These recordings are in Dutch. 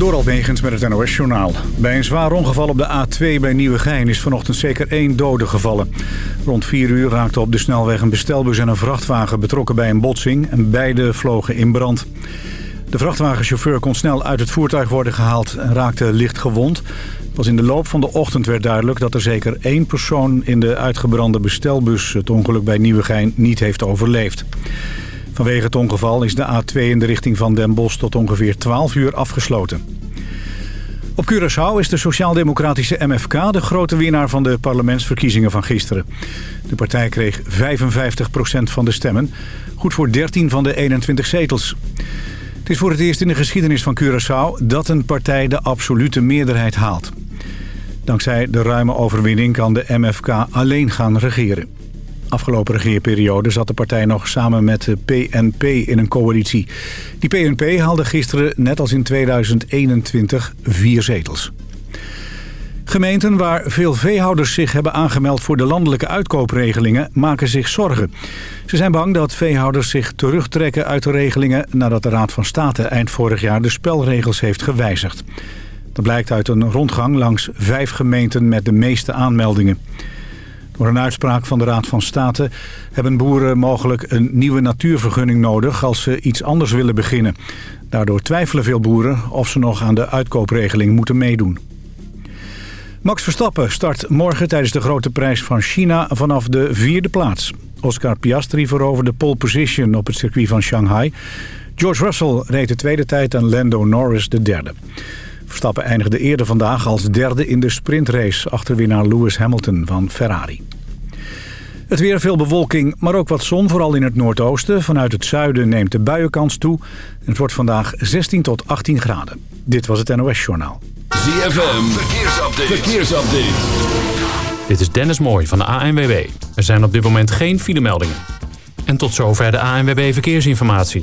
Door Almegens met het NOS-journaal. Bij een zwaar ongeval op de A2 bij Nieuwegein is vanochtend zeker één dode gevallen. Rond 4 uur raakte op de snelweg een bestelbus en een vrachtwagen betrokken bij een botsing... en beide vlogen in brand. De vrachtwagenchauffeur kon snel uit het voertuig worden gehaald en raakte licht gewond. Pas in de loop van de ochtend werd duidelijk dat er zeker één persoon... in de uitgebrande bestelbus het ongeluk bij Nieuwegein niet heeft overleefd. Vanwege het ongeval is de A2 in de richting van Den Bosch tot ongeveer 12 uur afgesloten. Op Curaçao is de sociaal-democratische MFK de grote winnaar van de parlementsverkiezingen van gisteren. De partij kreeg 55% van de stemmen, goed voor 13 van de 21 zetels. Het is voor het eerst in de geschiedenis van Curaçao dat een partij de absolute meerderheid haalt. Dankzij de ruime overwinning kan de MFK alleen gaan regeren. Afgelopen regeerperiode zat de partij nog samen met de PNP in een coalitie. Die PNP haalde gisteren, net als in 2021, vier zetels. Gemeenten waar veel veehouders zich hebben aangemeld voor de landelijke uitkoopregelingen maken zich zorgen. Ze zijn bang dat veehouders zich terugtrekken uit de regelingen nadat de Raad van State eind vorig jaar de spelregels heeft gewijzigd. Dat blijkt uit een rondgang langs vijf gemeenten met de meeste aanmeldingen. Door een uitspraak van de Raad van State hebben boeren mogelijk een nieuwe natuurvergunning nodig als ze iets anders willen beginnen. Daardoor twijfelen veel boeren of ze nog aan de uitkoopregeling moeten meedoen. Max Verstappen start morgen tijdens de grote prijs van China vanaf de vierde plaats. Oscar Piastri veroverde pole position op het circuit van Shanghai. George Russell reed de tweede tijd en Lando Norris de derde. Verstappen eindigde eerder vandaag als derde in de sprintrace... achter winnaar Lewis Hamilton van Ferrari. Het weer veel bewolking, maar ook wat zon, vooral in het noordoosten. Vanuit het zuiden neemt de buienkans toe. Het wordt vandaag 16 tot 18 graden. Dit was het NOS Journaal. ZFM, verkeersupdate. verkeersupdate. Dit is Dennis Mooij van de ANWB. Er zijn op dit moment geen filemeldingen. En tot zover de ANWB Verkeersinformatie.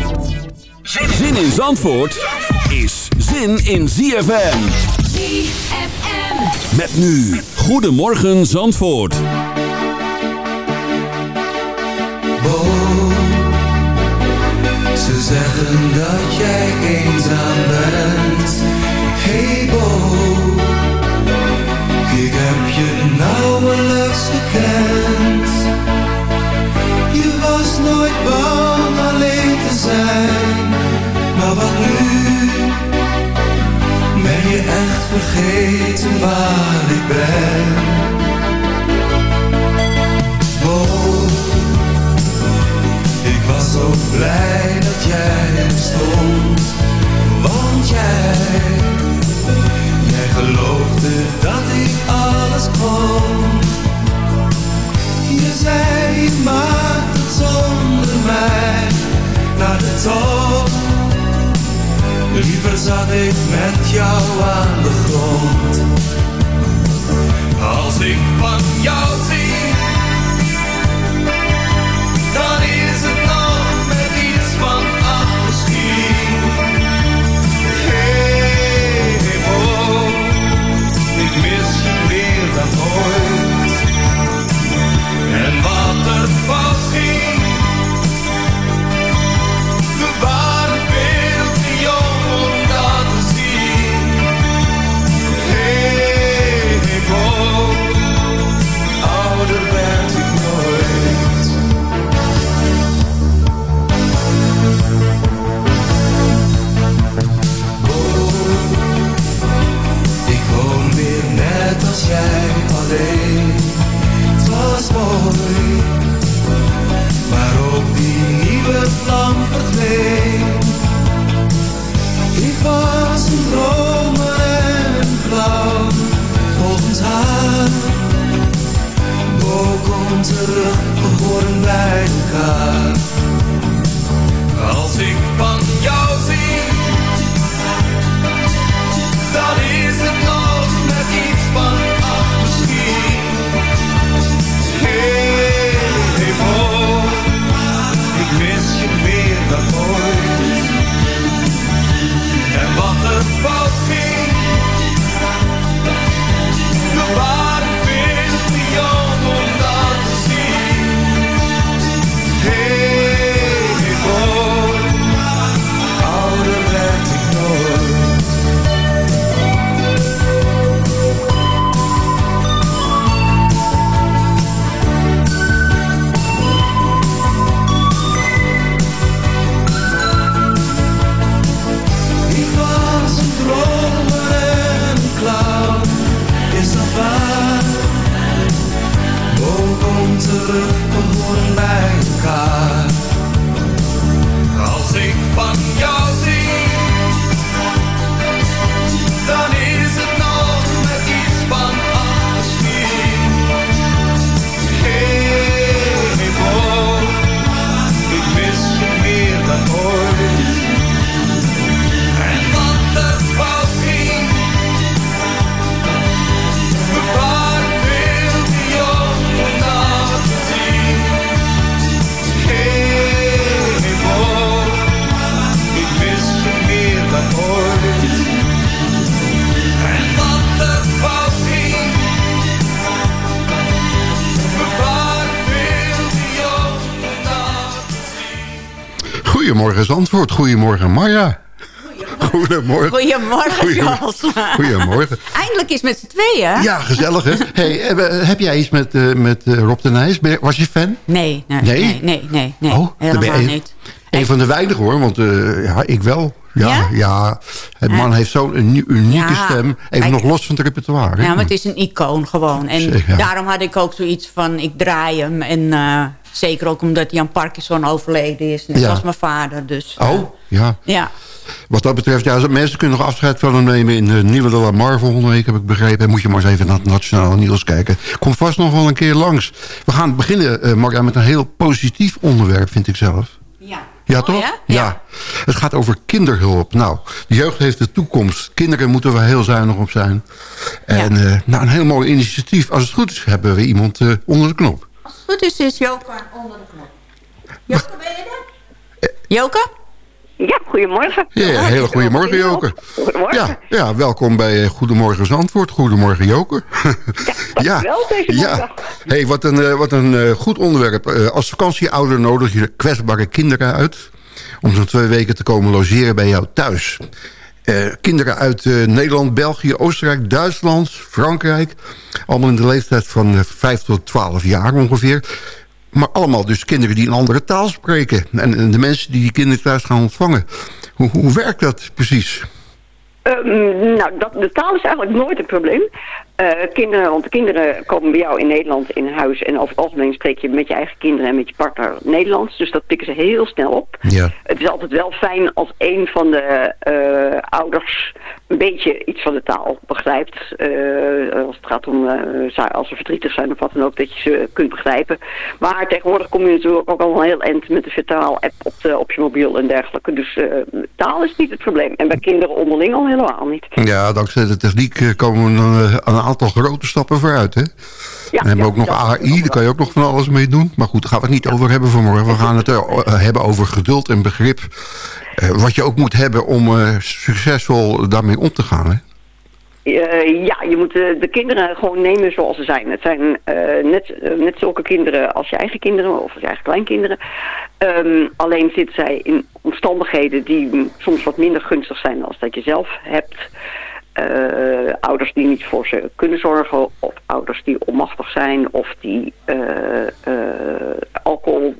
Zin in Zandvoort is zin in ZFM. ZFM. Met nu, Goedemorgen Zandvoort. Bo, ze zeggen dat jij eenzaam bent. Hey Bo, ik heb je nauwelijks gekend. Nu? Ben je echt vergeten waar ik ben? Oh, ik was zo blij dat jij er stond. Want jij, jij geloofde dat ik alles kon. Je zei je maakt het zonder mij naar de top. Liever ik met jou aan de grond. Als ik van jou zie, terug, we horen bij elkaar. Zandvoort, goedemorgen Marja. Goedemorgen. Goedemorgen. Goedemorgen. Eindelijk is met z'n tweeën. Ja, gezellig hè. Hey, heb, heb jij iets met, uh, met uh, Rob de Nijs? Was je fan? Nee, nee, nee, nee, nee, nee, oh, helemaal een, niet. Een van de weinigen hoor, want uh, ja, ik wel. Ja, ja? ja het man heeft zo'n unieke ja, stem. Even ik, nog los van het repertoire. Ja, maar het is een icoon gewoon. En daarom had ik ook zoiets van, ik draai hem. En uh, zeker ook omdat hij aan Parkinson overleden is. Net als mijn vader. Dus, uh, oh, ja. Ja. Wat dat betreft, ja, mensen kunnen nog afscheid van hem nemen... in de nieuwe De La Mar volgende week, heb ik begrepen. En moet je maar eens even naar het Nationale Nieuws kijken. Komt vast nog wel een keer langs. We gaan beginnen, uh, Marja, met een heel positief onderwerp, vind ik zelf. Ja. Oh, toch? Ja? ja? Het gaat over kinderhulp. Nou, de jeugd heeft de toekomst. Kinderen moeten we heel zuinig op zijn. En ja. uh, nou, een heel mooi initiatief. Als het goed is, hebben we iemand uh, onder de knop. Als het goed is, is Joke onder de knop. Joke, ben je er? Joke? Ja, goedemorgen. Ja, ja hele goedemorgen, Joke. Goedemorgen. Ja, ja, welkom bij Goedemorgen Zandvoort. Goedemorgen, Joke. Ja, wel deze ja. Hey, wat een, uh, wat een uh, goed onderwerp. Als vakantieouder nodig je kwetsbare kinderen uit... om zo'n twee weken te komen logeren bij jou thuis. kinderen uit Nederland, België, Oostenrijk, Duitsland, Frankrijk... allemaal in de leeftijd van 5 tot 12 jaar ongeveer... Maar allemaal dus kinderen die een andere taal spreken. En, de mensen die die kinderen thuis gaan ontvangen. Hoe, hoe werkt dat precies? Um, nou, dat, de taal is eigenlijk nooit een probleem. Uh, kinderen, want de kinderen komen bij jou in Nederland in huis... en over het algemeen spreek je met je eigen kinderen en met je partner Nederlands. Dus dat pikken ze heel snel op. Ja. Het is altijd wel fijn als een van de uh, ouders een beetje iets van de taal begrijpt. Uh, als het gaat om, als ze verdrietig zijn of wat dan ook, dat je ze kunt begrijpen. Maar tegenwoordig kom je natuurlijk ook al een heel eind met de vertaal-app op, de, op je mobiel en dergelijke. Dus taal is niet het probleem. En bij kinderen onderling al helemaal niet. Ja, dankzij de techniek komen we dan aan aantal grote stappen vooruit. Hè? Ja, en hebben ja, ook nog AI, daar kan je ook nog van alles mee doen. Maar goed, daar gaan we het niet over hebben vanmorgen. We gaan het uh, hebben over geduld en begrip. Wat je ook moet hebben om succesvol daarmee om te gaan. Hè? Uh, ja, je moet de, de, kinderen gewoon nemen zoals ze zijn. Het zijn uh, net, net zulke kinderen als je eigen kinderen of als je eigen kleinkinderen. Um, alleen zitten zij in omstandigheden die soms wat minder gunstig zijn als dat je zelf hebt. Ouders die niet voor ze kunnen zorgen, of ouders die onmachtig zijn, of die uh, uh, alcohol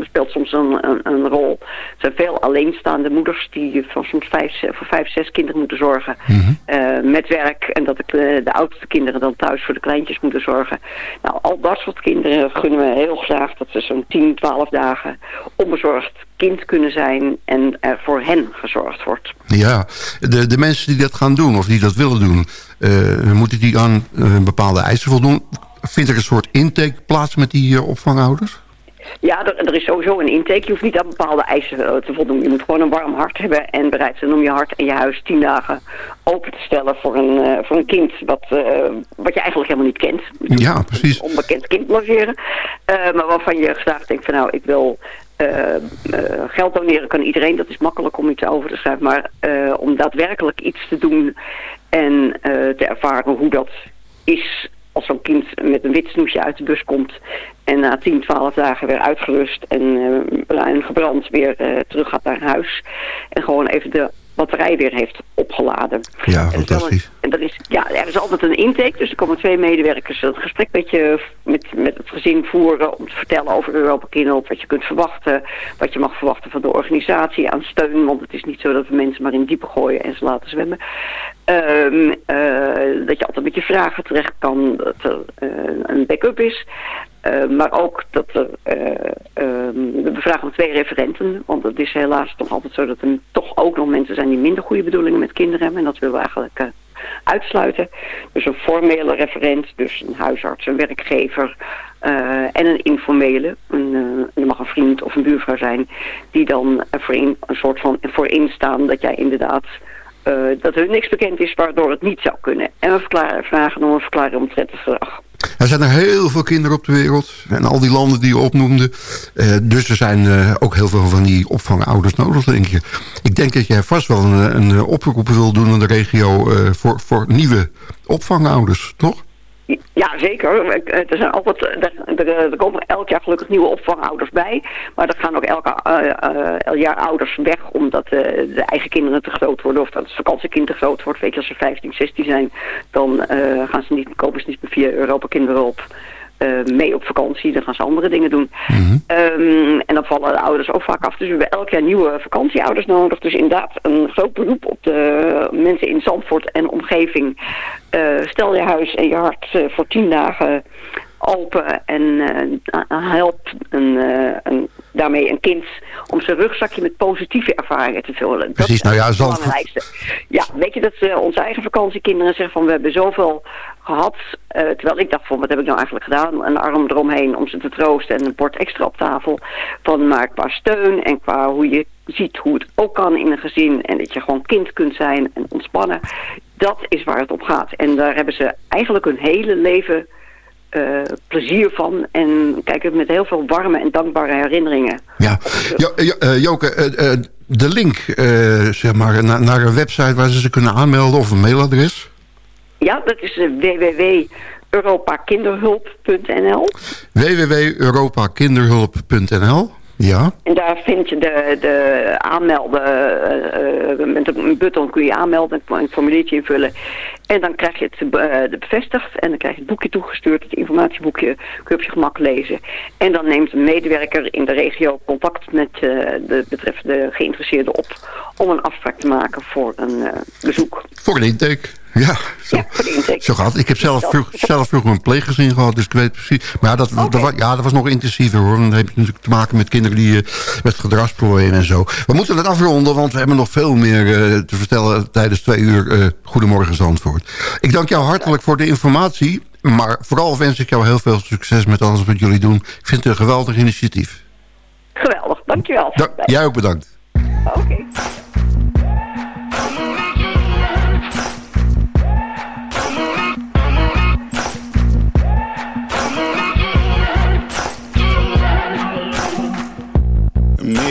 speelt soms een, een, een, rol. Er zijn veel alleenstaande moeders die van soms vijf, voor vijf, zes kinderen moeten zorgen mm -hmm. met werk. En dat de, de oudste kinderen dan thuis voor de kleintjes moeten zorgen. Nou, al dat soort kinderen gunnen we heel graag dat ze zo'n 10, 12 dagen onbezorgd kind kunnen zijn en er voor hen gezorgd wordt. Ja, de, de mensen die dat gaan doen of die dat willen doen, uh, moeten die aan uh, bepaalde eisen voldoen? Vindt er een soort intake plaats met die uh, opvangouders? Ja, er, er, is sowieso een intake. Je hoeft niet aan bepaalde eisen te voldoen. Je moet gewoon een warm hart hebben en bereid zijn om je hart en je huis tien dagen open te stellen voor een, uh, voor een kind wat, uh, wat je eigenlijk helemaal niet kent. Ja, precies. Een onbekend kind logeren. Uh, maar waarvan je graag denkt van nou, ik wil uh, uh, geld doneren kan iedereen. Dat is makkelijk om iets over te schrijven. Maar uh, om daadwerkelijk iets te doen en te ervaren hoe dat is als zo'n kind met een wit snoesje uit de bus komt en na 10, 12 dagen weer uitgerust en bruin gebrand weer terug gaat naar huis. En gewoon even de batterij weer heeft opgeladen. Ja, fantastisch. En er is, ja, er is altijd een intake, dus er komen twee medewerkers een gesprek met, je, met, met het gezin voeren om te vertellen over Europa Kinderhulp, wat je kunt verwachten, wat je mag verwachten van de organisatie aan steun, want het is niet zo dat we mensen maar in diepe gooien en ze laten zwemmen. Um, uh, dat je altijd met je vragen terecht kan, dat er uh, een backup is. Uh, maar ook dat er, we bevragen twee referenten, want het is helaas toch altijd zo dat er toch ook nog mensen zijn die minder goede bedoelingen met kinderen hebben. En dat willen we eigenlijk uitsluiten. Dus een formele referent, dus een huisarts, een werkgever en een informele. Een, er mag een vriend of een buurvrouw zijn die dan voor een soort van voor instaan dat jij inderdaad dat hun niks bekend is waardoor het niet zou kunnen. En we vragen om een verklaring omtrent het gedrag. Er zijn er heel veel kinderen op de wereld. En al die landen die je opnoemde. Uh, dus er zijn uh, ook heel veel van die opvangouders nodig, denk je. Ik denk dat jij vast wel een, een oproep wil doen in de regio... voor, voor nieuwe opvangouders, toch? Ja, zeker. Er, zijn altijd, er, er, komen elk jaar gelukkig nieuwe opvangouders bij. Maar er gaan ook elke uh, jaar ouders weg omdat de eigen kinderen te groot worden. Of dat het vakantiekind te groot wordt. Weet je, als ze 15, 16 zijn, dan gaan ze niet, kopen ze niet meer via Europa kinderen op. mee op vakantie. Dan gaan ze andere dingen doen. Mhm. Ehm, en dan vallen de ouders ook vaak af. Dus we hebben elk jaar nieuwe vakantieouders nodig. Dus inderdaad een groot beroep op de mensen in Zandvoort en omgeving. Eh, stel je huis en je hart eh, voor tien dagen open en uh, help een, een, daarmee een kind om zijn rugzakje met positieve ervaringen te vullen. Precies, nou ja, zo. Ja, weet je dat uh, onze eigen vakantiekinderen zeggen van we hebben zoveel gehad. terwijl ik dacht van wat heb ik nou eigenlijk gedaan? Een arm eromheen om ze te troosten en een bord extra op tafel. Van maar qua steun en qua hoe je ziet hoe het ook kan in een gezin en dat je gewoon kind kunt zijn en ontspannen. Dat is waar het om gaat. En daar hebben ze eigenlijk hun hele leven uh, plezier van. En kijken met heel veel warme en dankbare herinneringen. Ja, jo, uh, Joke, uh, de link zeg maar, naar, naar een website waar ze zich kunnen aanmelden of een mailadres? Ja, dat is www.europakinderhulp.nl www.europakinderhulp.nl ja. En daar vind je de, de aanmelden, uh, met een button kun je aanmelden, een formuliertje invullen. En dan krijg je het uh, bevestigd en dan krijg je het boekje toegestuurd, het informatieboekje, kun je op je gemak lezen. En dan neemt een medewerker in de regio contact met uh, de betreffende geïnteresseerde op om een afspraak te maken voor een bezoek. Voor een intake. Ja, zo, ja, zo gaat Ik heb zelf, vroeg, zelf vroeger een pleeggezin gehad, dus ik weet precies. Maar ja, dat, ja, dat was nog intensiever hoor. Dan heb je natuurlijk te maken met kinderen die uh, met gedragsproblemen en zo. We moeten het afronden, want we hebben nog veel meer uh, te vertellen tijdens twee uur uh, Goedemorgen Zandvoort. Ik dank jou hartelijk voor de informatie. Maar vooral wens ik jou heel veel succes met alles wat jullie doen. Ik vind het een geweldig initiatief. Geweldig, dankjewel. Da jij ook bedankt. Oké. Okay.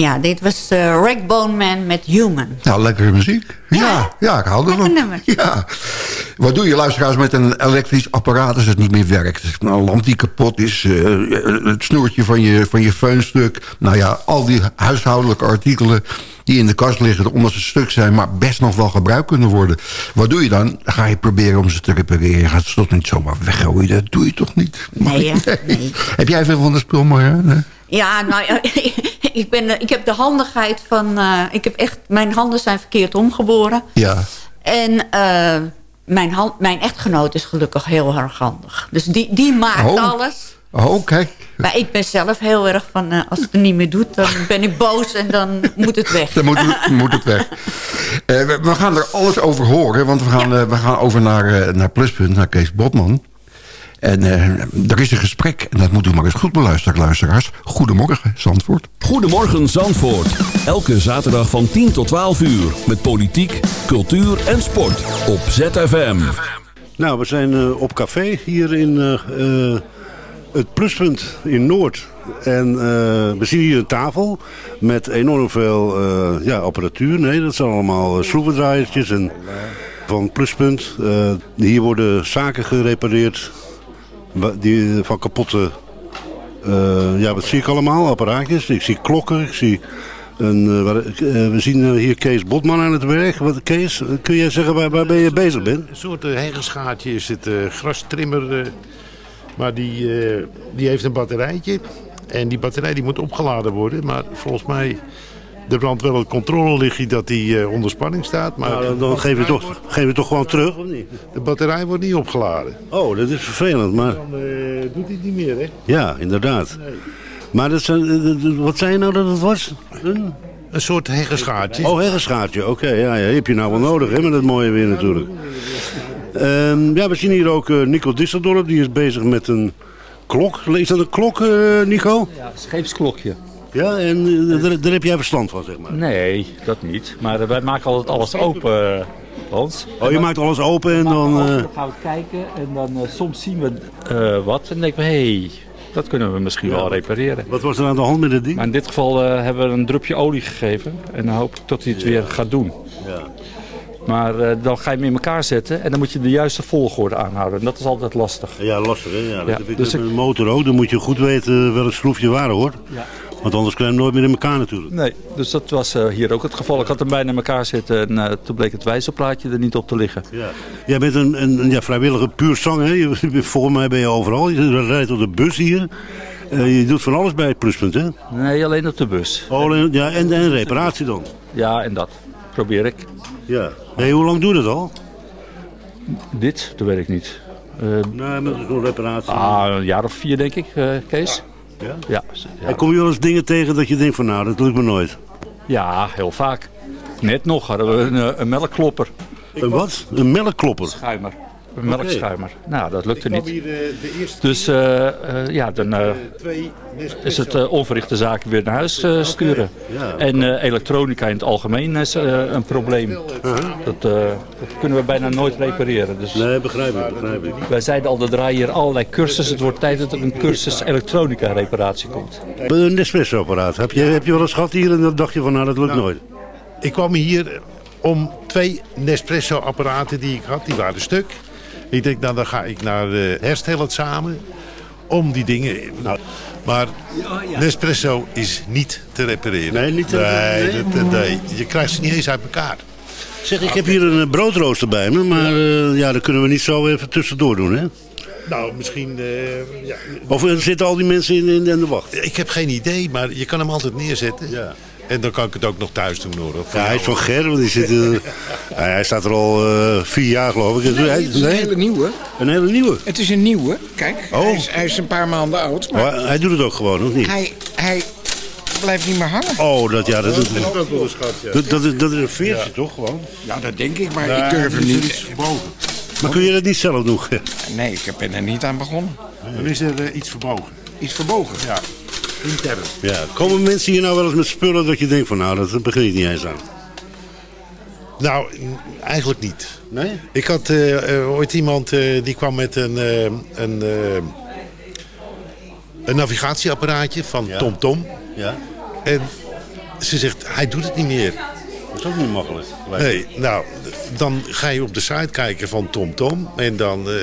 Ja, dit was uh, Ragbone Man met Human. Nou, lekkere muziek. Ja, ja, ik hou ervan. nummer. Ja. Wat doe je luisteraars met een elektrisch apparaat als het niet meer werkt? Nou, een lamp die kapot is, uh, het snoertje van je, van je feunstuk. Nou ja, al die huishoudelijke artikelen die in de kast liggen... omdat ze stuk zijn, maar best nog wel gebruikt kunnen worden. Wat doe je dan? Ga je proberen om ze te repareren. Je gaat ze toch niet zomaar weggooien. Dat doe je toch niet? Nee, nee. Heb jij veel van de spul, Marja? Nee? Ja, nou ja, ik, ben, ik heb de handigheid van... Uh, ik heb echt, mijn handen zijn verkeerd omgeboren. Ja. En uh, mijn, hand, mijn echtgenoot is gelukkig heel erg handig. Dus die, die maakt oh. alles. Oh, kijk. Maar ik ben zelf heel erg van... Uh, als het er niet meer doet, dan ben ik boos en dan moet het weg. Dan moet, het, moet het weg. we, we, gaan er alles over horen. Want we gaan, ja. we gaan over naar, naar Pluspunt, naar Kees Botman. En uh, er is een gesprek, en dat moet u maar eens goed beluisteren, luisteraars. Goedemorgen, Zandvoort. Goedemorgen, Zandvoort. Elke zaterdag van 10 tot 12 uur. Met politiek, cultuur en sport. Op ZFM. Nou, we zijn uh, op café hier in uh, het Pluspunt in Noord. En we zien hier een tafel met enorm veel ja, apparatuur. Nee, dat zijn allemaal schroevendraaiertjes en van Pluspunt. hier worden zaken gerepareerd die, van kapotte... Uh, ja, wat zie ik allemaal? Apparaatjes. Ik zie klokken. Ik zie een, uh, we zien hier Kees Botman aan het werk. Wat, Kees, kun jij zeggen waar, waar ben je bezig bent? Een soort uh, heggeschaartje is het grastrimmer. maar die, die heeft een batterijtje. En die batterij die moet opgeladen worden. Maar volgens mij er brandt wel een controlelichtje dat die uh, onder spanning staat. Maar nou, dan geef je, toch, geef je toch gewoon terug? De batterij wordt niet opgeladen. Oh, dat is vervelend, maar... Dan uh, doet hij het niet meer, hè? Ja, inderdaad. Nee. Maar dat zijn, wat zei je nou dat het was? Een, een soort heggeschaartje. Oh, heggeschaartje, oké. Okay, ja, ja, heb je nou wel nodig, hè, met het mooie weer natuurlijk. Um, ja, we zien hier ook uh, Nico Disseldorp, die is bezig met een klok. Is dat een klok, Nico? Ja, scheepsklokje. Ja, en uh, daar, daar, heb jij verstand van, zeg maar? Nee, dat niet. Maar wij maken altijd alles open, uh, Hans. Oh, je maakt alles open en dan... Dan gaan we kijken en dan soms zien we wat en dan denken we, hé, hey, dat kunnen we misschien ja. wel repareren. Wat was er aan de hand met het ding? Maar in dit geval hebben we een drupje olie gegeven en dan hoop ik dat hij het ja. weer gaat doen. Ja. Maar uh, dan ga je hem in elkaar zetten en dan moet je de juiste volgorde aanhouden. En dat is altijd lastig. Ja, lastig hè? Ja, ja, dus met een motor ook. Dan moet je goed weten welk schroefje waar hoor. Ja. Want anders krijg je hem nooit meer in elkaar natuurlijk. Nee, dus dat was uh, hier ook het geval. Ik had hem bijna in elkaar zitten en uh, toen bleek het wijzerplaatje er niet op te liggen. Ja. Jij bent een, een, een ja, vrijwillige puur zang, hè? Je, volgens mij ben je overal. Je rijdt op de bus hier. Uh, je doet van alles bij het pluspunt, hè? Nee, alleen op de bus. Oh, alleen, ja, en, en reparatie dan? Ja, en dat probeer ik. Ja. Hey, hoe lang doe je dat al? Dit, dat weet ik niet. nee, met zo'n reparatie. Ah, een jaar of vier denk ik, Kees. Ja? Ja. ja. En kom je wel eens dingen tegen dat je denkt van nou, dat lukt me nooit? Ja, heel vaak. Net nog hadden we een, een melkklopper. Een wat? Een melkklopper? Schuimer. Een melkschuimer. Okay. Nou, dat lukte niet. De, de dus uh, uh, ja, dan uh, is het onverrichte zaken weer naar huis sturen. Ja. En elektronica in het algemeen is een probleem. -huh. Dat, dat, kunnen we bijna nooit repareren. Dus nee, begrijp ik, begrijp ik. Wij zeiden al, er draaien hier allerlei cursussen. Het wordt tijd dat er een cursus elektronica reparatie komt. Een Nespresso-apparaat. Heb je, heb je wel eens gehad hier en dan dacht je van nou, dat lukt nou, nooit? Ik kwam hier om twee Nespresso-apparaten die ik had, die waren stuk. Ik denk, nou dan ga ik naar uh, herstellen samen. Om die dingen... Nou, maar Nespresso is niet te repareren. Nee, niet te repareren? Nee, dat, nee, je krijgt ze niet eens uit elkaar. Zeg, ik heb hier een broodrooster bij me, maar uh, ja, dat kunnen we niet zo even tussendoor doen, hè? Nou, misschien... Uh, ja. Of zitten al die mensen in, in, in de wacht? Ik heb geen idee, maar je kan hem altijd neerzetten. Ja. En dan kan ik het ook nog thuis doen hoor. Ja, hij is van Ger, want die zit, uh, hij staat er al uh, vier jaar geloof ik. Nee, het is een hele nieuwe. Een hele nieuwe? Het is een nieuwe, kijk. Oh. Hij, is, hij is een paar maanden oud. Maar oh, hij doet het ook gewoon, of niet? Hij, hij blijft niet meer hangen. Oh, dat, ja, dat, dat, is ook wel een schat, ja. dat, dat, is, dat is een veertje ja. toch gewoon? Ja, dat denk ik, maar nee, ik durf hem niet. Boven. Maar kun je dat niet zelf doen? Nee, ik ben er niet aan begonnen. Dan is er eh, iets verbogen. Iets verbogen? Ja, intern. Ja, komen mensen hier nou wel eens met spullen dat je denkt van nou, dat begin ik niet eens aan. Nou, eigenlijk niet. Nee? Ik had eh, eh, ooit iemand eh, die kwam met een, eh, een, eh, een navigatieapparaatje van TomTom. Ja. En ze zegt, hij doet het niet meer. Dat is ook niet makkelijk. Nee, nou, dan ga je op de site kijken van TomTom. En dan eh,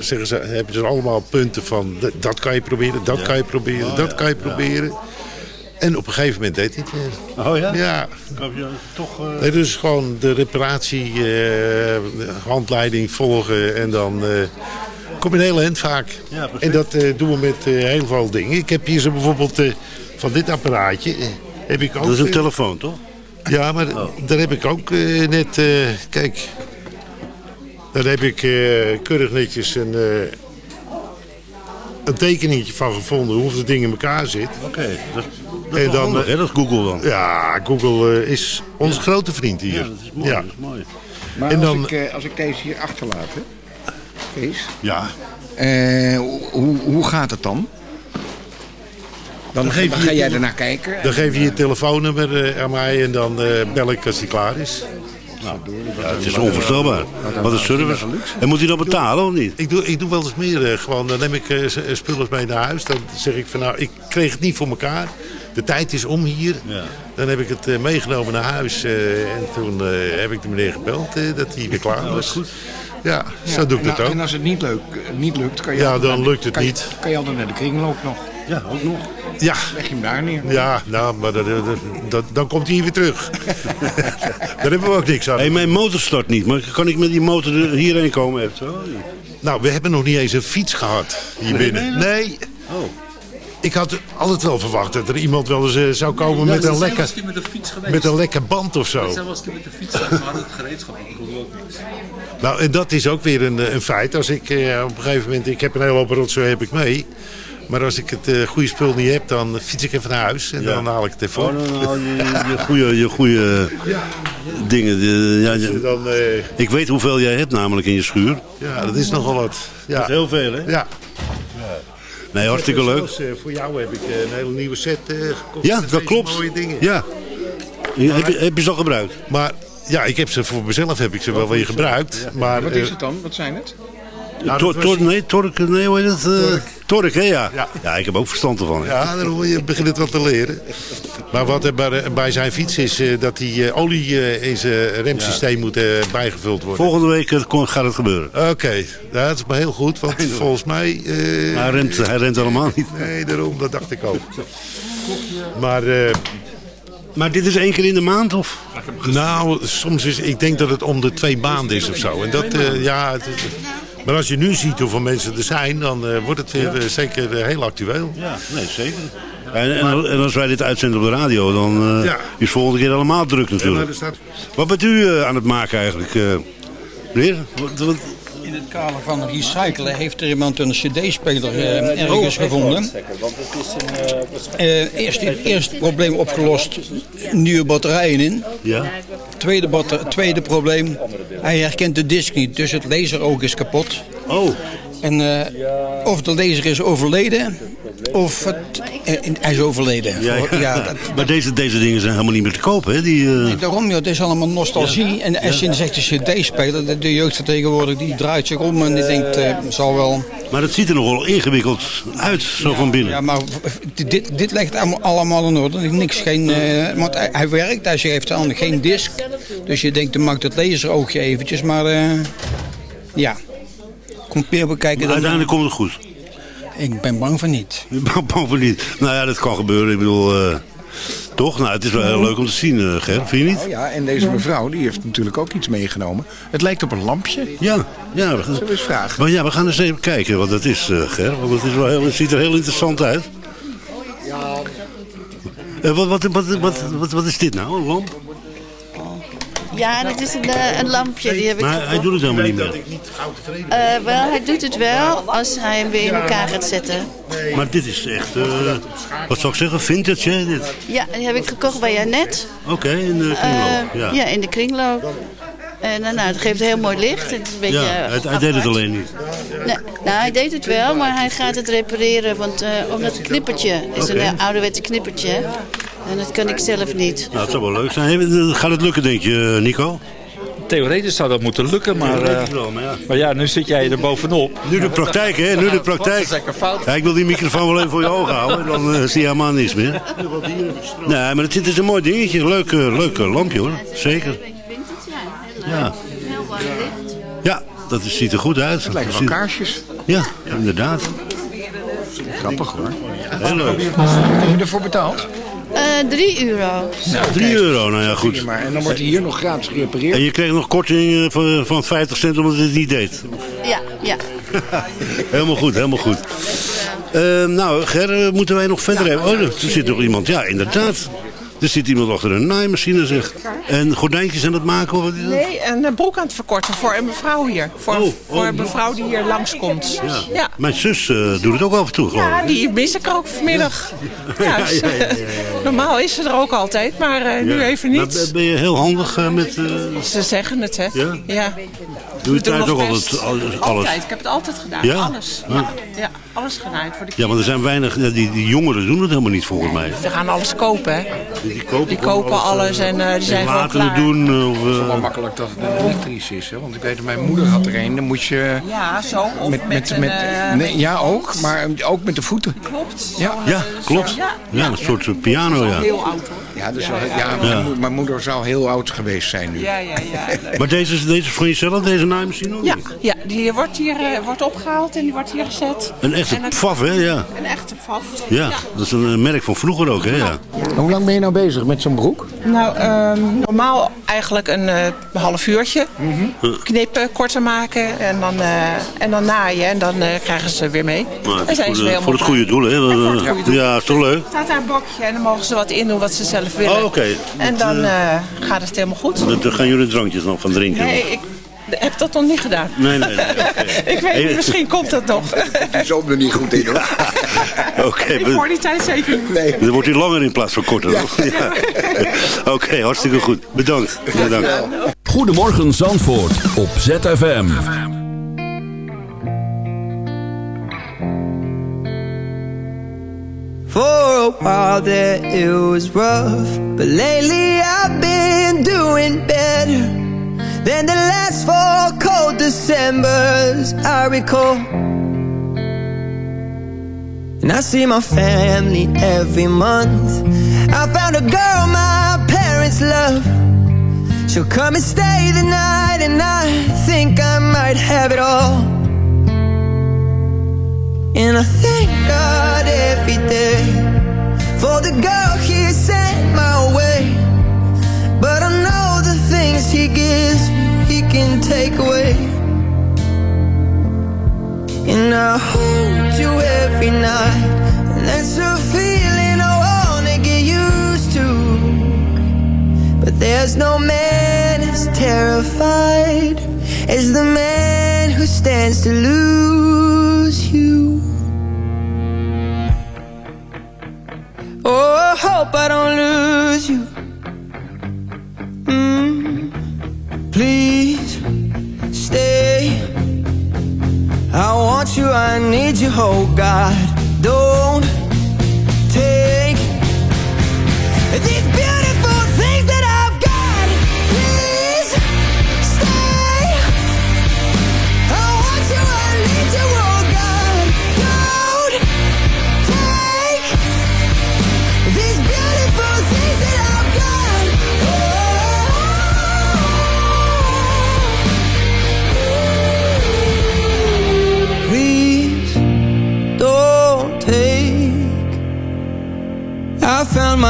zeggen ze, hebben ze allemaal punten van... dat kan je proberen, dat Ja. kan je proberen, Oh, dat ja, kan je ja. proberen. En op een gegeven moment deed hij het weer. Oh ja? Ja. Heb je toch... eh, Nee, dus gewoon de reparatie, handleiding volgen en dan kom je een hele eind vaak. Ja, en dat doen we met heel veel dingen. Ik heb hier zo bijvoorbeeld van dit apparaatje. heb ik ook, Dat is een telefoon, toch? Ja, maar daar heb ik ook eh, net, eh, kijk, daar heb ik eh, keurig netjes een, eh, een tekeningetje van gevonden hoe de ding in elkaar zit. Oké, dat, en dan, handig, hè? Dat is Google dan. Ja, Google eh, is onze grote vriend hier. Ja, dat is mooi. Ja. Dat is mooi. Maar En als, dan- ik, als ik deze hier achterlaat, hè, Kees, Ja. eh, hoe, hoe gaat het dan? Dan, Dan geef dan je ga je jij ernaar kijken. Dan geef je je telefoonnummer eh, aan mij en dan eh, bel ik als hij klaar is. Nou, ja, het is onvoorstelbaar. Wat een service. En moet hij dat betalen of niet? Ik doe, ik doe wel eens meer. eh, gewoon, dan neem ik spullen mee naar huis. Dan zeg ik van nou, ik kreeg het niet voor elkaar. De tijd is om hier. Ja. Dan heb ik het eh, meegenomen naar huis. eh, en toen eh, heb ik de meneer gebeld eh, dat hij weer klaar was. goed. Ja, zo doe ik dat nou- ook. En als het niet, leuk, niet lukt, kan je Ja, dan lukt het kan je- niet. kan je altijd naar de kringloop nog. Ja, ook nog. Ja. Leg je hem daar neer. Ja, nou, maar dat, dat- dat- dan komt hij hier weer terug. Daar hebben we ook niks aan. Hé, mijn motor start niet. Maar kan ik met die motor er hierheen komen? Nou, we hebben nog niet eens een fiets gehad hier Nee, binnen. nee, Nee. Ik had altijd wel verwacht dat er iemand wel eens eh, zou komen met, een lekker, met een fiets geweest. met een lekker band of zo. We zijn wel eens een keer met de fiets geweest, maar het gereedschap ik niks. Nou, en dat is ook weer een, eh, een feit. Als ik eh, op een gegeven moment, ik heb een hele hoop rotzooi heb ik mee. Maar als ik het eh, goede spul niet heb, dan fiets ik even naar huis en Ja. dan haal ik het even Oh, dan haal je je goede, je goede dingen. De, ja, je- Dan, eh, ik weet hoeveel jij hebt namelijk in je schuur. ja, dat is nogal wat. Ja. Dat is heel veel, hè? Ja. Nee, hartstikke leuk. Eh, voor jou heb ik eh, een hele nieuwe set eh, gekocht. Ja, dat klopt. Mooie dingen. Ja. Heb je, heb je ze al gebruikt? Maar ja, ik heb ze voor mezelf heb ik ze wel weer gebruikt. Maar, Wat eh, is het dan? Wat zijn het? Nou, Tor, was- tor, nee, Tork, nee, hoe heet het? Eh, Tork, hè, ja. ja. ik heb ook verstand ervan. hè. Ja, dan je begint het wat te leren. Maar wat er bij, zijn fiets is, eh, dat die eh, olie eh, in zijn remsysteem moet eh, bijgevuld worden. Volgende week gaat het gebeuren. Oké, ja, dat is maar heel goed, want volgens mij... eh, hij, rent, hij rent helemaal niet. Nee, daarom, dat dacht ik ook. Maar, eh, maar dit is één keer in de maand, of? Nou, soms is, ik denk dat het om de twee maanden is of zo. En dat, eh, ja, het maar als je nu ziet hoeveel mensen er zijn, dan eh, wordt het weer eh, zeker eh, heel actueel. Ja, nee, zeker. En, en, en als wij dit uitzenden op de radio, dan eh, Ja. is volgende keer allemaal druk natuurlijk. staat- Wat bent u aan het maken eigenlijk? eh meneer? Wat, wat- In het kader van recyclen heeft er iemand een cd-speler eh, ergens gevonden. Eh, eerst het eerste probleem opgelost, nieuwe batterijen in. Ja. Tweede, batter- tweede probleem, hij herkent de disk niet, dus het laseroog is kapot. Oh. En eh, of de laser is overleden, of het, eh, hij is overleden. Ja, dat- maar deze, deze dingen zijn helemaal niet meer te kopen, hè? Die, eh, Nee, daarom, joh, het is allemaal nostalgie. En als je zegt de cd-speler, de, de jeugd tegenwoordig, die draait zich om en die denkt, zal wel... Maar het ziet er nogal ingewikkeld uit, zo van binnen. Ja, maar dit, dit legt allemaal- in orde. Niks, geen, want hij, hij werkt, hij heeft dan geen disk. Dus je denkt, dan maakt het laseroogje eventjes, maar ja. Komt meer bekijken Maar dan... uiteindelijk komt het goed. Ik ben bang van niet. Bang bang voor niet. Nou ja, dat kan gebeuren. Ik bedoel, eh, toch? Nou, het is wel heel leuk om te zien, eh Ger. Vind je niet? Oh ja, en deze mevrouw die heeft natuurlijk ook iets meegenomen. Het lijkt op een lampje. Ja, ja. We gaan, Zullen we eens vragen? maar ja, we gaan eens even kijken wat dat is, eh Ger. Want het, is wel heel, het ziet er heel interessant uit. Eh, wat, wat, wat, wat, wat, wat is dit nou? Een lamp? Ja, dit is een, eh, een lampje. Die heb ik Maar hij doet het helemaal niet meer. Eh, wel, hij doet het wel als hij hem weer in elkaar gaat zetten. Maar dit is echt, eh, wat zou ik zeggen, vintage hè? Dit. Ja, die heb ik gekocht bij Janet. Oké, in de kringloop. ja. ja, in de kringloop. En uh, nou, het geeft heel mooi licht. Het is een beetje, ja, hij, hij deed het alleen niet. Nee, nou, hij deed het wel, maar hij gaat het repareren. Want uh, omdat het knippertje is okay. een ouderwetse knippertje. En dat kan ik zelf niet. Nou, het zou wel leuk zijn. Gaat het lukken, denk je, Nico? Theoretisch zou dat moeten lukken, maar, uh, wel, maar, ja. maar, ja. nu zit jij er bovenop. Nu de praktijk, hè? Nu de praktijk. Ja, ik wil die microfoon wel even voor je ogen houden, dan uh, zie je helemaal niets meer. Nee, maar het is een mooi dingetje. Leuk, uh, leuk lampje hoor, zeker. Ja. Ja, dat ziet er goed uit. Het lijkt wel kaarsjes. Ja, inderdaad. Grappig hoor. Heel leuk. Heb je ervoor betaald? Uh, 3 euro. Nou, 3 euro, nou ja, goed. Maar. En dan wordt hij hier nog gratis gerepareerd. En je kreeg nog korting van, van 50 cent omdat het niet deed. Ja, ja. helemaal goed, helemaal goed. Uh, nou, Ger, moeten wij nog verder hebben? Oh, er zit nog iemand. Ja, inderdaad. Er zit iemand achter een naaimachine, zeg. En gordijntjes aan het maken? Of wat is dat? Nee, een broek aan het verkorten voor een mevrouw hier. Voor, oh, oh, voor een mevrouw die hier langskomt. Ja. ja. Mijn zus uh, doet het ook af en toe, geloof Ja, die mis ik er ook vanmiddag. Ja. Dus, ja, normaal is ze er ook altijd, maar uh, nu even niet. Maar ben je heel handig uh, met... Ze zeggen het, hè? Ja? Doe je thuis ook altijd alles? Altijd, ik heb het altijd gedaan. Ja? Alles. Ja. ja, alles gedaan voor de Ja, maar er zijn weinig... Die, die jongeren doen het helemaal niet, volgens mij. Ze gaan alles kopen, hè? Die kopen, die kopen alles en uh, die zijn gewoon klaar. doen. Of, uh... Het is wel makkelijk dat het elektrisch is. Hè? Want ik weet dat mijn moeder had er een. Dan moet je... Ja, zo. Of met, met, met, met nee, ja, ook. Maar ook met de voeten. Klopt. Ja, ja klopt. Ja, ja, een soort piano, ja. Heel oud hoor. Ja, dus ja, ja, ja, Mijn, mijn moeder zou heel oud geweest zijn nu. Ja, ja, ja. maar deze, deze is voor jezelf, deze naaimachine? Ja, ja, die wordt hier wordt opgehaald en die wordt hier gezet. Een echte faf, hè? Ja. Een echte faf. Ja, dat is een merk van vroeger ook, hè? Ja. Hoe lang ben je nou bezig met zo'n broek? Nou, um, normaal eigenlijk een uh, half uurtje. Mm -hmm. Knippen, korter maken en dan, uh, en dan naaien. En dan uh, krijgen ze weer mee. En zijn voor, ze voor het goede doel, hè? Ja, is toch leuk? Er staat daar een bakje en dan mogen ze wat in doen wat ze zelf willen. Oh, oké. Okay. En dan gaat het helemaal goed. Dan gaan jullie drankjes nog van drinken? Nee, ik heb dat nog niet gedaan. Nee, nee, nee. Okay. ik weet niet, misschien komt dat nog. Die is ook er niet goed in, hoor. Oké. Okay, voor die tijd zeker niet. Nee. Dan wordt hij langer in plaats van korter. Ja. ja. Oké, okay, hartstikke goed. Bedankt. Bedankt. Goedemorgen Zandvoort op ZFM. For a while there it was rough. But lately I've been doing better Than the last four cold Decembers I recall. And I see my family every month. I found a girl my parents love. She'll come and stay the night And I think I might have it all And I thank God every day For the girl he sent my way. But I know the things he gives me He can take away. And I hold you every night And that's a feeling I wanna get used to. But there's no man as terrified As the man who stands to lose you Oh, I hope I don't lose you. Mm, Please stay. I want you, I need you, oh God. Don't take These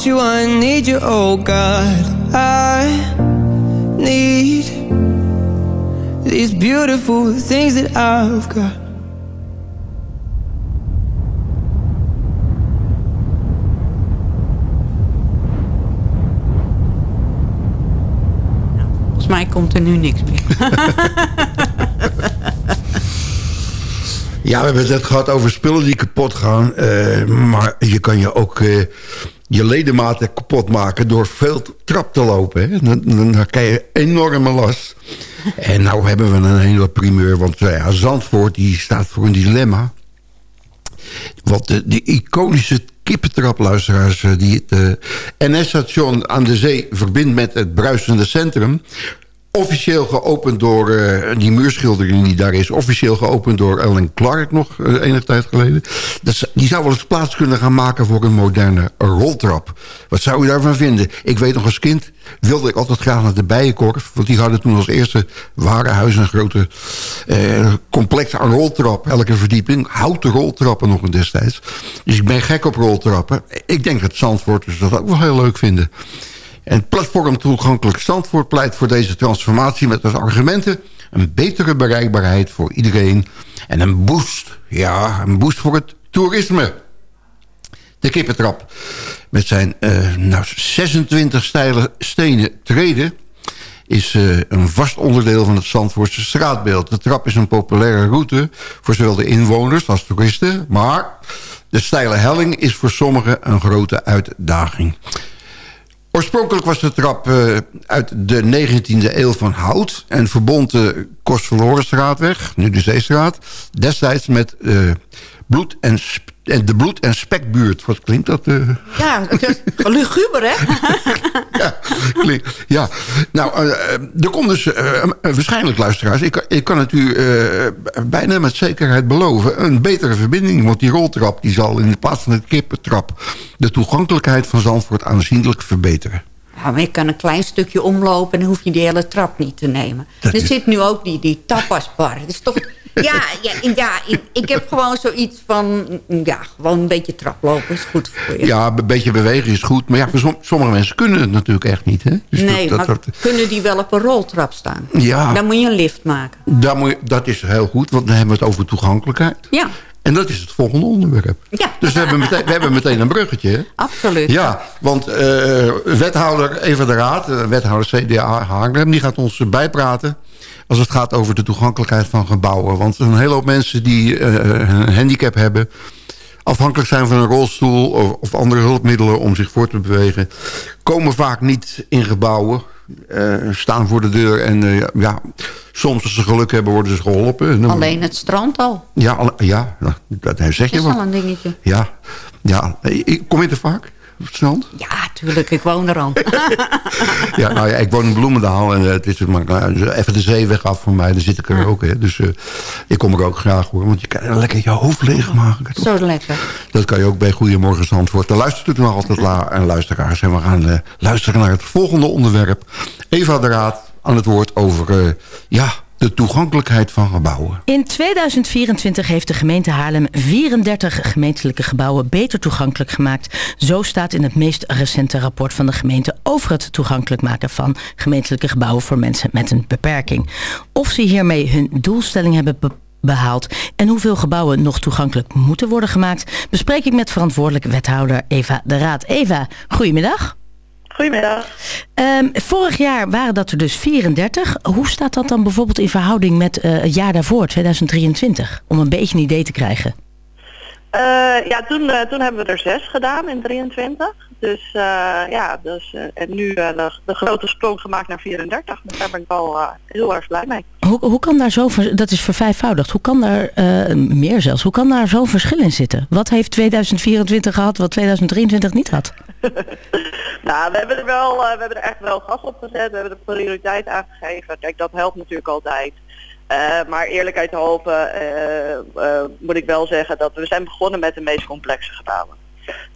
want you, I need you, oh God. I need these beautiful things that I've got. Volgens mij komt er nu niks meer. Ja, we hebben het net gehad over spullen die kapot gaan. eh, maar je kan je ook eh, je ledematen kapot maken door veel trap te lopen. Hè? Dan, krijg je enorme last. En nou hebben we een hele primeur. Want ja, Zandvoort die staat voor een dilemma. Want de, de iconische kippentrapluisteraars... eh, die het eh, NS-station aan de zee verbindt met het bruisende centrum... Officieel geopend door eh, die muurschildering die daar is. Officieel geopend door Ellen Clark nog uh, enige tijd geleden. Dat, die zou wel eens plaats kunnen gaan maken voor een moderne roltrap. Wat zou u daarvan vinden? Ik weet nog als kind wilde ik altijd graag naar de Bijenkorf. Want die hadden toen als eerste warenhuis een grote uh, complex aan roltrap. Elke verdieping. Houten roltrappen nog een destijds. Dus ik ben gek op roltrappen. Ik denk dat Zandvoorters dat ook wel heel leuk vinden. En platform toegankelijk Zandvoort pleit voor deze transformatie met als argumenten een betere bereikbaarheid voor iedereen en een boost, ja, een boost voor het toerisme. De kippentrap met zijn uh, nou, 26 steile stenen treden is uh, een vast onderdeel van het Zandvoortse straatbeeld. De trap is een populaire route voor zowel de inwoners als toeristen, maar de steile helling is voor sommigen een grote uitdaging. Oorspronkelijk was de trap uh, uit de 19e eeuw van hout... en verbond de Kostverlorenstraatweg, nu de Zeestraat... destijds met uh, bloed en, en de bloed- en spekbuurt. Wat klinkt dat? Uh... Ja, luguber, hè? ja, klinkt, ja, nou, er komt dus waarschijnlijk, luisteraars... ik, ik kan het u bijna met zekerheid beloven... een betere verbinding, want die roltrap... die zal in de plaats van de kippentrap... de toegankelijkheid van Zandvoort aanzienlijk verbeteren. Ja, maar je kan een klein stukje omlopen... en dan hoef je die hele trap niet te nemen. Dat er is... zit nu ook die, die tapasbar. Het is toch... Ja, ja, ja, ik heb gewoon zoiets van... Ja, gewoon een beetje traplopen is goed voor je. Ja, een beetje bewegen is goed. Maar ja, voor sommige mensen kunnen het natuurlijk echt niet. Hè? Dus nee, dat, maar dat, kunnen die wel op een roltrap staan? Ja. Dan moet je een lift maken. Dan moet je, dat is heel goed, want dan hebben we het over toegankelijkheid. Ja. En dat is het volgende onderwerp. Ja. Dus we hebben meteen, we hebben meteen een bruggetje. Hè? Absoluut. Ja, want uh, wethouder Eva de Raad, wethouder CDA Haarlem... die gaat ons bijpraten als het gaat over de toegankelijkheid van gebouwen. Want een hele hoop mensen die uh, een handicap hebben... afhankelijk zijn van een rolstoel of, of, andere hulpmiddelen om zich voor te bewegen... komen vaak niet in gebouwen, uh, staan voor de deur en uh, ja... Soms als ze geluk hebben worden ze geholpen. Alleen het strand al. Ja, al, ja dat, dat zeg je dat wat. is al een dingetje. Ja, ja. Kom je er vaak? Op het strand? Ja, tuurlijk. Ik woon er al. ja, nou ja, ik woon in Bloemendaal. En het is maar, nou, even de zeeweg af van mij. Daar zit ik er ook. Hè. Dus uh, ik kom er ook graag hoor. Want je kan lekker je hoofd leegmaken. Zo lekker. Dat kan je ook bij Goedemorgen Zandvoort. Dan luistert u nog altijd la en luisteraars. En we gaan uh, luisteren naar het volgende onderwerp. Eva de Raad aan het woord over... Uh, ja, de toegankelijkheid van gebouwen. In 2024 heeft de gemeente Haarlem 34 gemeentelijke gebouwen beter toegankelijk gemaakt. Zo staat in het meest recente rapport van de gemeente over het toegankelijk maken van gemeentelijke gebouwen voor mensen met een beperking. Of ze hiermee hun doelstelling hebben be behaald en hoeveel gebouwen nog toegankelijk moeten worden gemaakt, bespreek ik met verantwoordelijk wethouder Eva de Raad. Eva, goedemiddag. Goedemiddag. Um, vorig jaar waren dat er dus 34. Hoe staat dat dan bijvoorbeeld in verhouding met uh, het jaar daarvoor, 2023? Om een beetje een idee te krijgen. Uh, ja, toen, uh, toen hebben we er zes gedaan in 23. Dus ja, dus, en nu de, de, grote sprong gemaakt naar 34. Dus daar ben ik al heel erg blij mee. Hoe, hoe kan daar zo, dat is vervijfvoudigd, hoe kan daar, meer zelfs, hoe kan daar zo'n verschil in zitten? Wat heeft 2024 gehad wat 2023 niet had? nou, we hebben er wel, we hebben er echt wel gas op gezet. We hebben de prioriteit aangegeven. Kijk, dat helpt natuurlijk altijd. Uh, maar eerlijkheid halve uh, moet ik wel zeggen dat we zijn begonnen met de meest complexe gebouwen.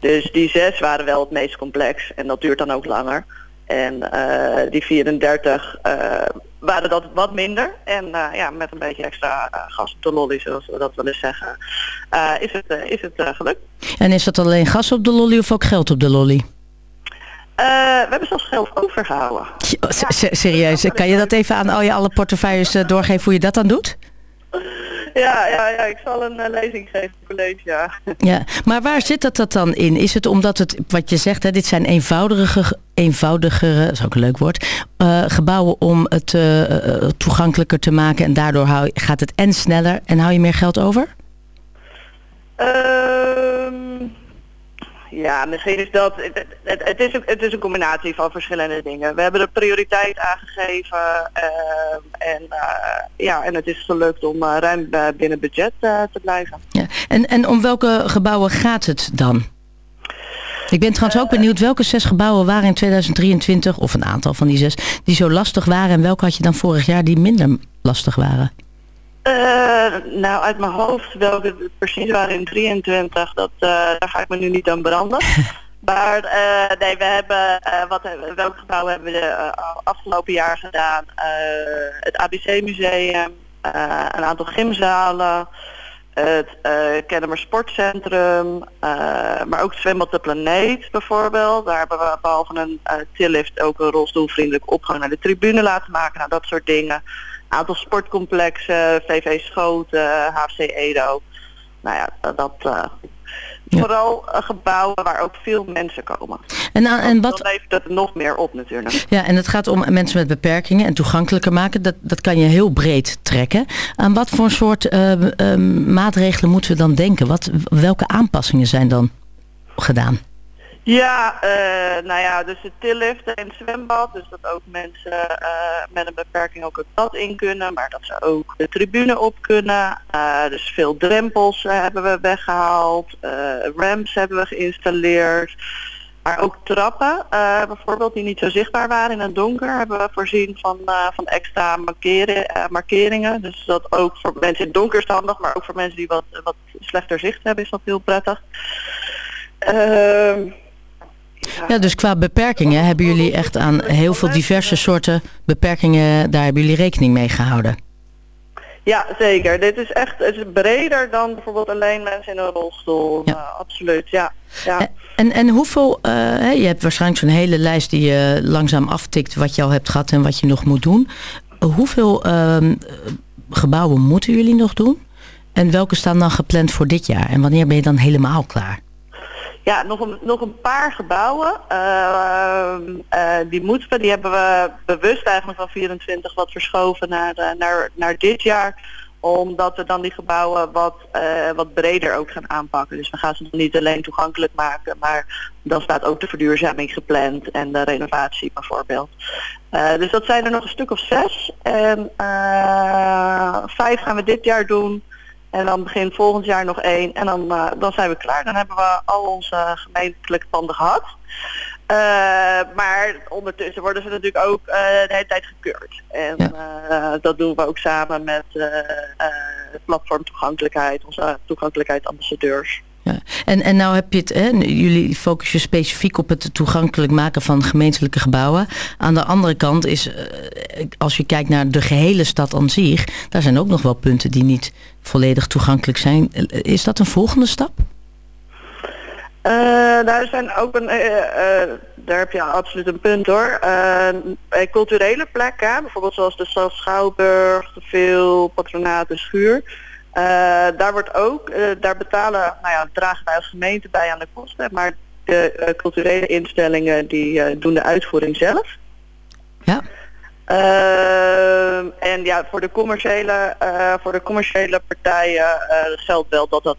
Dus die zes waren wel het meest complex en dat duurt dan ook langer. En die 34 waren dat wat minder. En ja, met een beetje extra gas op de lolly, zoals we dat willen zeggen, is het, is het gelukt. En is dat alleen gas op de lolly of ook geld op de lolly? Eh, we hebben zelfs geld overgehouden. Serieus, kan je dat even aan al je alle portefeuilles eh, doorgeven hoe je dat dan doet? Ja, ja, ja, ik zal een eh, lezing geven op college, ja. Ja, maar waar zit dat, dat dan in? Is het omdat het, wat je zegt, hè, dit zijn eenvoudige, eenvoudigere, dat is ook een leuk woord, eh, gebouwen om het eh, toegankelijker te maken en daardoor hou, gaat het en sneller en hou je meer geld over? Ehm, ja, misschien is dat... Het, het, het is een, het is een combinatie van verschillende dingen. We hebben de prioriteit aangegeven ehm, en, eh, ja, en het is gelukt om eh, ruim eh, binnen budget te blijven. Ja. En, en om welke gebouwen gaat het dan? Ik ben trouwens ook benieuwd welke zes gebouwen waren in 2023, of een aantal van die zes, die zo lastig waren en welke had je dan vorig jaar die minder lastig waren? Eh, nou, uit mijn hoofd, welke precies waren in 23, dat, eh, daar ga ik me nu niet aan branden. maar eh, nee, we hebben, wat, hebben- welk gebouw hebben we afgelopen jaar gedaan? Het ABC Museum, een aantal gymzalen, het Kennemer Sportcentrum, maar ook zwembad De Planeet bijvoorbeeld. Daar hebben we behalve een tillift ook een rolstoelvriendelijke opgang naar de tribune laten maken. Nou, dat soort dingen. Aantal sportcomplexen, VV Schoten, HFC Edo. Nou ja, dat... dat eh, Vooral eh, gebouwen waar ook veel mensen komen. En, aan- en wat, Dan levert het nog meer op natuurlijk. Ja, en het gaat om mensen met beperkingen en toegankelijker maken. Dat, dat kan je heel breed trekken. Aan wat voor soort eh, maatregelen moeten we dan denken? Wat, welke aanpassingen zijn dan gedaan? Ja, eh, nou ja, dus het tillift en het zwembad. Dus dat ook mensen eh, met een beperking ook het bad in kunnen. Maar dat ze ook de tribune op kunnen. Eh, dus veel drempels hebben we weggehaald. eh, ramps hebben we geïnstalleerd. Maar ook trappen, bijvoorbeeld, die niet zo zichtbaar waren in het donker, hebben we voorzien van, van extra markeren, markeringen. Dus dat ook voor mensen in het donker maar ook voor mensen die wat, wat slechter zicht hebben is dat heel prettig. Ja, dus qua beperkingen hebben jullie echt aan heel veel diverse soorten beperkingen, daar hebben jullie rekening mee gehouden. Ja, zeker. Dit is echt het is breder dan bijvoorbeeld alleen mensen in een rolstoel. Ja. absoluut, ja. ja. En, en hoeveel, eh, je hebt waarschijnlijk zo'n hele lijst die je langzaam aftikt wat je al hebt gehad en wat je nog moet doen. Hoeveel ehm, gebouwen moeten jullie nog doen? En welke staan dan gepland voor dit jaar? En wanneer ben je dan helemaal klaar? Ja, nog een, nog een paar gebouwen. eh, eh, die moeten we, die hebben we bewust eigenlijk van 24 wat verschoven naar, eh, naar, naar dit jaar. Omdat we dan die gebouwen wat, eh, wat breder ook gaan aanpakken. Dus we gaan ze niet alleen toegankelijk maken, maar dan staat ook de verduurzaming gepland en de renovatie bijvoorbeeld. Dus dat zijn er nog een stuk of zes. En vijf gaan we dit jaar doen. En dan begin volgend jaar nog één. En dan, eh, dan zijn we klaar. Dan hebben we al onze gemeentelijke panden gehad. Eh, maar ondertussen worden ze natuurlijk ook eh, de hele tijd gekeurd. En dat doen we ook samen met eh, platform toegankelijkheid, onze toegankelijkheidsambassadeurs. Ja. En, en nou heb je het, hè, jullie focussen specifiek op het toegankelijk maken van gemeentelijke gebouwen. Aan de andere kant is, eh, als je kijkt naar de gehele stad aan zich, daar zijn ook nog wel punten die niet volledig toegankelijk zijn. Eh, Is dat een volgende stap? Eh, daar zijn ook een, daar heb je absoluut een punt hoor. Bij culturele plekken, bijvoorbeeld zoals de stad Schouwburg, de Veel, Patronaat, de Schuur. Eh, daar wordt ook, eh, daar betalen, nou ja, dragen wij als gemeente bij aan de kosten, maar de eh, culturele instellingen die doen de uitvoering zelf. Ja. En ja, voor de commerciële, voor de commerciële partijen geldt wel dat dat,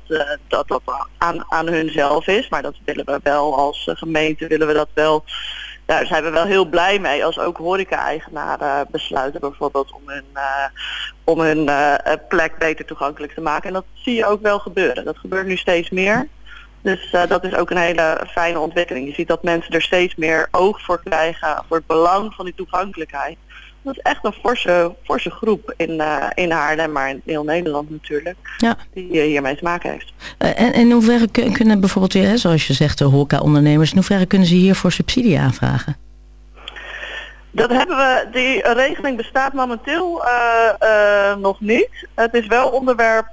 dat, dat aan, aan hun zelf is. Maar dat willen we wel als gemeente willen we dat wel. Daar zijn we wel heel blij mee als ook horeca-eigenaren besluiten bijvoorbeeld om hun, eh, om hun eh, plek beter toegankelijk te maken. En dat zie je ook wel gebeuren. Dat gebeurt nu steeds meer. Dus eh, dat is ook een hele fijne ontwikkeling. Je ziet dat mensen er steeds meer oog voor krijgen voor het belang van die toegankelijkheid. Dat is echt een forse, forse groep in, eh, in Haarlem, maar in heel Nederland natuurlijk, Ja. die eh, hiermee te maken heeft. Eh, En, in hoeverre kun- kunnen bijvoorbeeld, zoals je zegt, de horeca-ondernemers, in hoeverre kunnen ze hiervoor subsidie aanvragen? Dat hebben we, die regeling bestaat momenteel nog niet. Het is wel onderwerp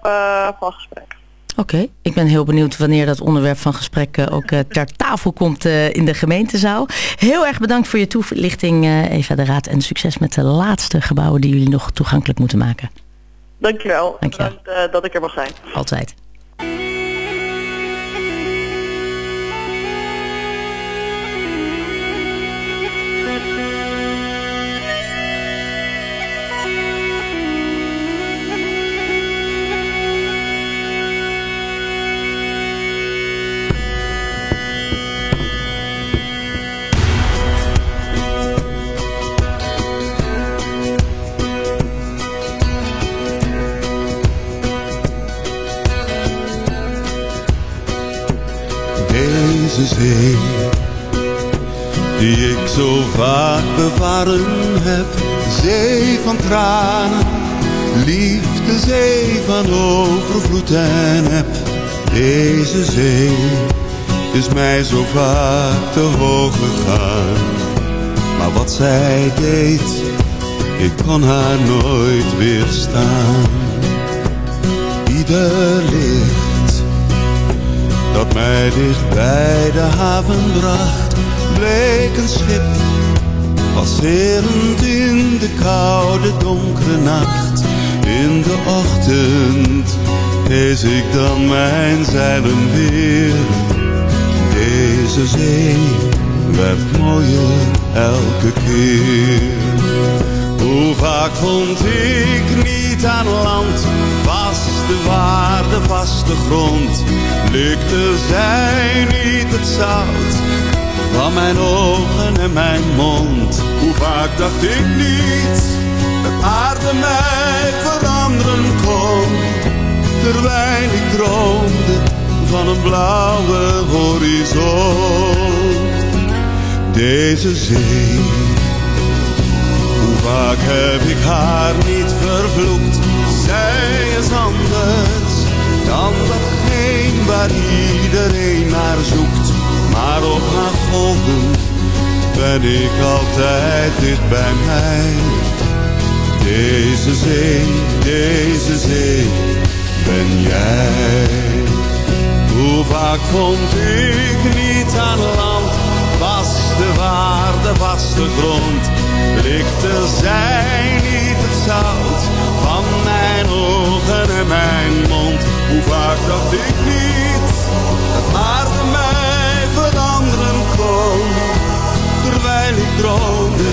van gesprek. Oké, ik ben heel benieuwd wanneer dat onderwerp van gesprek eh, ook eh, ter tafel komt eh, in de gemeentezaal. Heel erg bedankt voor je toelichting, Eva de Raad. En succes met de laatste gebouwen die jullie nog toegankelijk moeten maken. Dankjewel. Dankjewel. Bedankt dat ik er mag zijn. Altijd. Vaak bevaren heb. Zee van tranen, liefde, zee van overvloed en heb. Deze zee is mij zo vaak te hoog gegaan. Maar wat zij deed, ik kon haar nooit weerstaan. Ieder licht dat mij dicht bij de haven bracht, bleek een schip, passerend in de koude donkere nacht. In de ochtend hees ik dan mijn zeilen weer. Deze zee werd mooier elke keer. Hoe vaak vond ik niet aan land, vaste waarde, vaste grond. Lukte zij niet het zout van mijn ogen en mijn mond. Hoe vaak dacht ik niet dat aarde mij veranderen kon. Terwijl ik droomde van een blauwe horizon. Deze zee hoe vaak heb ik haar niet vervloekt? Zij is anders dan datgene waar iedereen naar zoekt. Maar op haar golven ben ik altijd dicht bij mij. Deze zee, deze zee, ben jij. Hoe vaak vond ik niet aan land, vaste waarde, vaste grond. Likte zij niet het zout van mijn ogen en mijn mond. Hoe vaak dacht ik niet dat droomde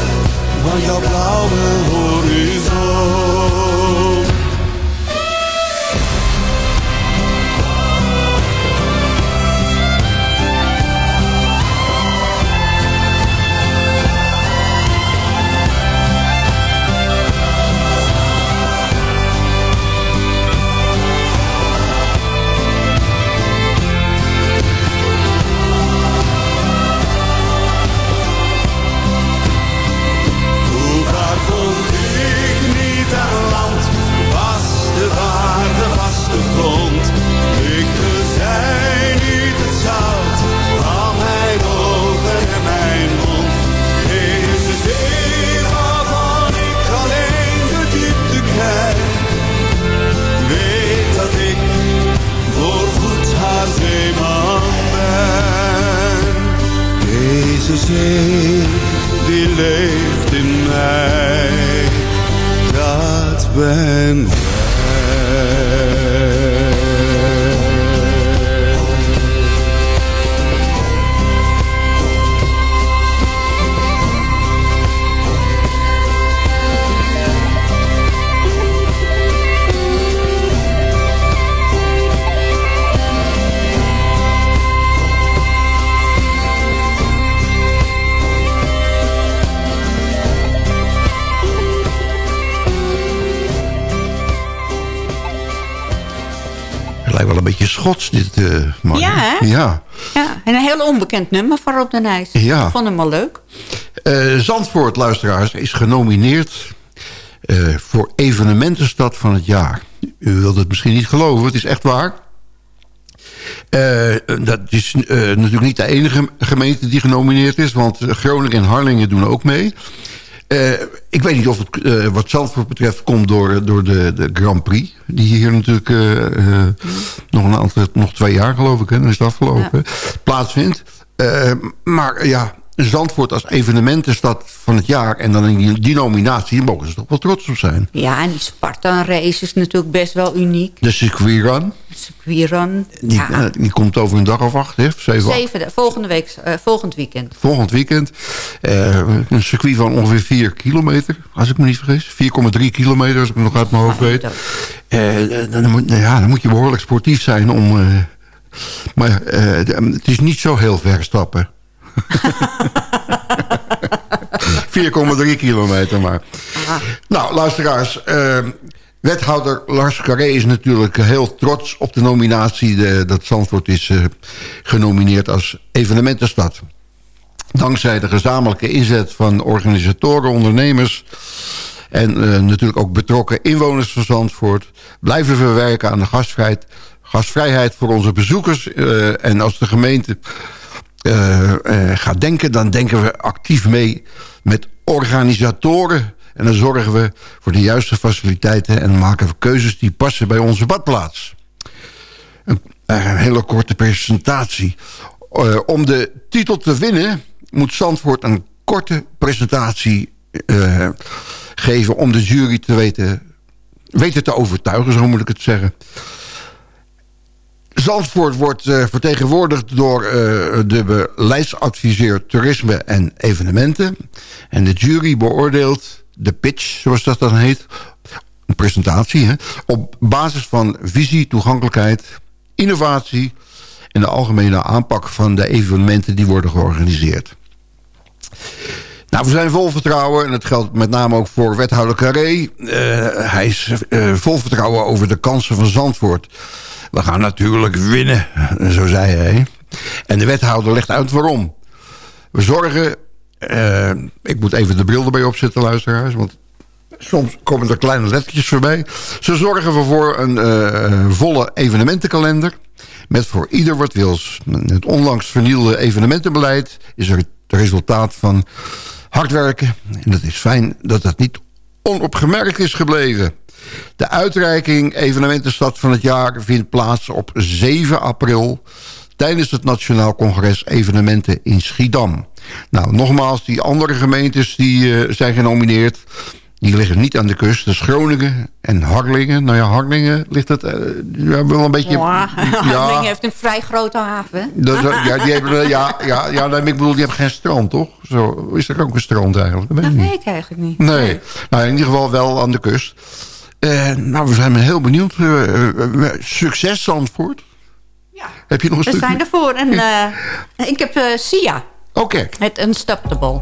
van jouw blauwe horizon. Schots, dit, man. Ja, hè? Ja. Ja, en een heel onbekend nummer van Rob de Nijs. Ja. Ik vond hem wel leuk. Eh, Zandvoort, luisteraars, is genomineerd eh, voor evenementenstad van het jaar. U wilt het misschien niet geloven, het is echt waar. Dat is natuurlijk niet de enige gemeente die genomineerd is... want Groningen en Harlingen doen ook mee. Eh, ik weet niet of het eh, wat Zandvoort betreft komt door, door de, de Grand Prix... die hier natuurlijk eh, nog een aantal, nog twee jaar geloof ik, hè, dan is het afgelopen, plaatsvindt. Maar ja, Zandvoort als evenementenstad van het jaar... en dan in die, die nominatie mogen ze toch wel trots op zijn. Ja, en die Spartan race is natuurlijk best wel uniek. De circuitrun, Circuitrun. die, Ja. eh, die komt over een dag of acht, hè? Zeven, volgende week, eh, volgend weekend. Volgend weekend. Eh, een circuit van ongeveer 4 kilometer, als ik me niet vergis. 4,3 kilometer, als ik het nog uit mijn hoofd weet. Eh, dan, moet, ja, dan moet je behoorlijk sportief zijn om... maar het is niet zo heel ver stappen. 4,3 kilometer maar. Nou, luisteraars. eh, wethouder Lars Carré is natuurlijk heel trots op de nominatie... De, dat Zandvoort is eh, genomineerd als evenementenstad. Dankzij de gezamenlijke inzet van organisatoren, ondernemers... en eh, natuurlijk ook betrokken inwoners van Zandvoort... blijven we werken aan de gastvrijheid, gastvrijheid voor onze bezoekers. eh, en als de gemeente gaat denken... dan denken we actief mee met organisatoren... En dan zorgen we voor de juiste faciliteiten... en maken we keuzes die passen bij onze badplaats. Een, eh, hele korte presentatie. Eh, om de titel te winnen moet Zandvoort een korte presentatie eh, geven... om de jury te weten, weten te overtuigen, zo moet ik het zeggen. Zandvoort wordt eh, vertegenwoordigd door eh, de beleidsadviseur toerisme en evenementen. En de jury beoordeelt de pitch, zoals dat dan heet. Een presentatie, hè, op basis van visie, toegankelijkheid, innovatie... en de algemene aanpak van de evenementen die worden georganiseerd. Nou, we zijn vol vertrouwen, en dat geldt met name ook voor wethouder Carré. Eh, hij is eh, vol vertrouwen over de kansen van Zandvoort. We gaan natuurlijk winnen, zo zei hij. En de wethouder legt uit waarom. We zorgen... eh, ik moet even de bril erbij opzetten, luisteraars. Want soms komen er kleine lettertjes voorbij. Ze zorgen we voor een volle evenementenkalender. Met voor ieder wat wils. Het onlangs vernielde evenementenbeleid is er het resultaat van hard werken. En dat is fijn dat dat niet onopgemerkt is gebleven. De uitreiking Evenementenstad van het jaar vindt plaats op 7 april... tijdens het Nationaal Congres Evenementen in Schiedam. Nou, nogmaals, die andere gemeentes die eh, zijn genomineerd... die liggen niet aan de kust. Dus Groningen en Harlingen. Nou ja, Harlingen ligt het eh, ja, wel een beetje... Ja, Harlingen heeft een vrij grote haven. Dat, ja, die hebben, ja, ja, ja, ik bedoel, die hebben geen strand, toch? Zo, is er ook een strand eigenlijk? Dat weet ik Dat niet. weet ik eigenlijk niet. Nee, nou, in ieder geval wel aan de kust. Eh, nou, we zijn heel benieuwd. Eh, succes, Zandvoort. Ja. Heb je nog een We stukje? zijn ervoor. En ik heb Sia. Oké. Het Unstoppable.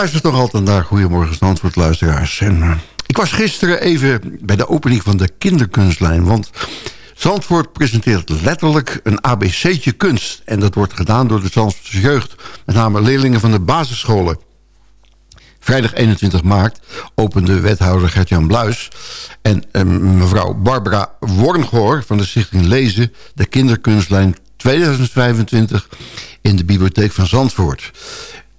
Luistert nog altijd naar Goedemorgen Zandvoort, luisteraars. En, uh, ik was gisteren even bij de opening van de kinderkunstlijn... want Zandvoort presenteert letterlijk een ABC'tje kunst. En dat wordt gedaan door de Zandvoortse jeugd. Met name leerlingen van de basisscholen. Vrijdag 21 maart opende wethouder Gert-Jan Bluis... en uh, mevrouw Barbara Worngoor van de Stichting Lezen... de kinderkunstlijn 2025 in de bibliotheek van Zandvoort.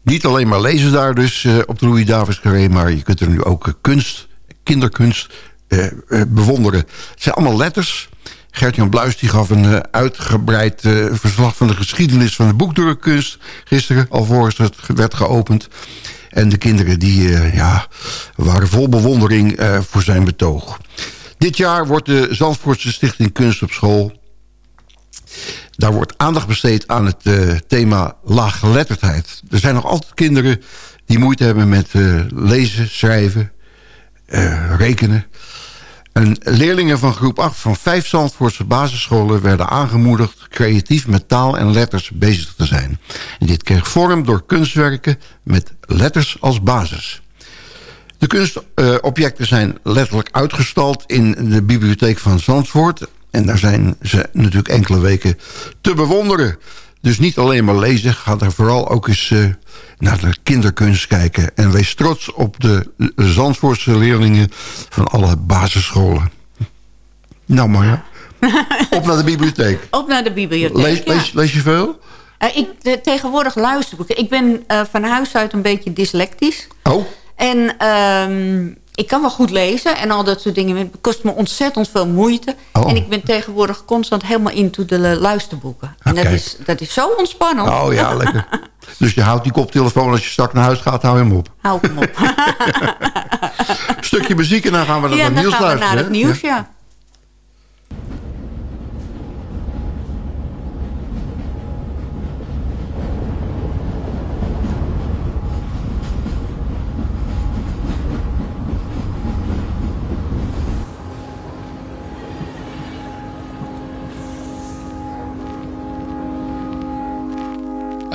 Niet alleen maar lezen daar dus uh, op de Louis Davis Carré... maar je kunt er nu ook uh, kunst, kinderkunst uh, bewonderen. Het zijn allemaal letters. Gert-Jan Bluis die gaf een uitgebreid verslag van de geschiedenis van de boekdrukkunst... gisteren, alvorens het werd geopend. En de kinderen die ja, waren vol bewondering voor zijn betoog. Dit jaar wordt de Zandvoortse Stichting Kunst op School daar wordt aandacht besteed aan het uh, thema laaggeletterdheid. Er zijn nog altijd kinderen die moeite hebben met uh, lezen, schrijven, uh, rekenen. En leerlingen van groep 8 van vijf Zandvoortse basisscholen... werden aangemoedigd creatief met taal en letters bezig te zijn. En dit kreeg vorm door kunstwerken met letters als basis. De kunstobjecten zijn letterlijk uitgestald in de bibliotheek van Zandvoort... En daar zijn ze natuurlijk enkele weken te bewonderen. Dus niet alleen maar lezen, ga daar vooral ook eens uh, naar de kinderkunst kijken. En wees trots op de Zandvoortse leerlingen van alle basisscholen. Nou Marja, op naar de bibliotheek. Op naar de bibliotheek, Lees, lees, lees je veel? Uh, ik tegenwoordig luisterboeken. Ik ben uh, van huis uit een beetje dyslectisch. Oh. En um, ik kan wel goed lezen en al dat soort dingen. Het kost me ontzettend veel moeite. Oh. En ik ben tegenwoordig constant helemaal into de luisterboeken. En Ah, dat, is, dat is zo ontspannend. Oh ja, lekker. dus je houdt die koptelefoon als je straks naar huis gaat, hou hem op. Hou hem op. Stukje muziek en dan gaan we naar ja, het dan nieuws gaan we luisteren. naar het nieuws, ja.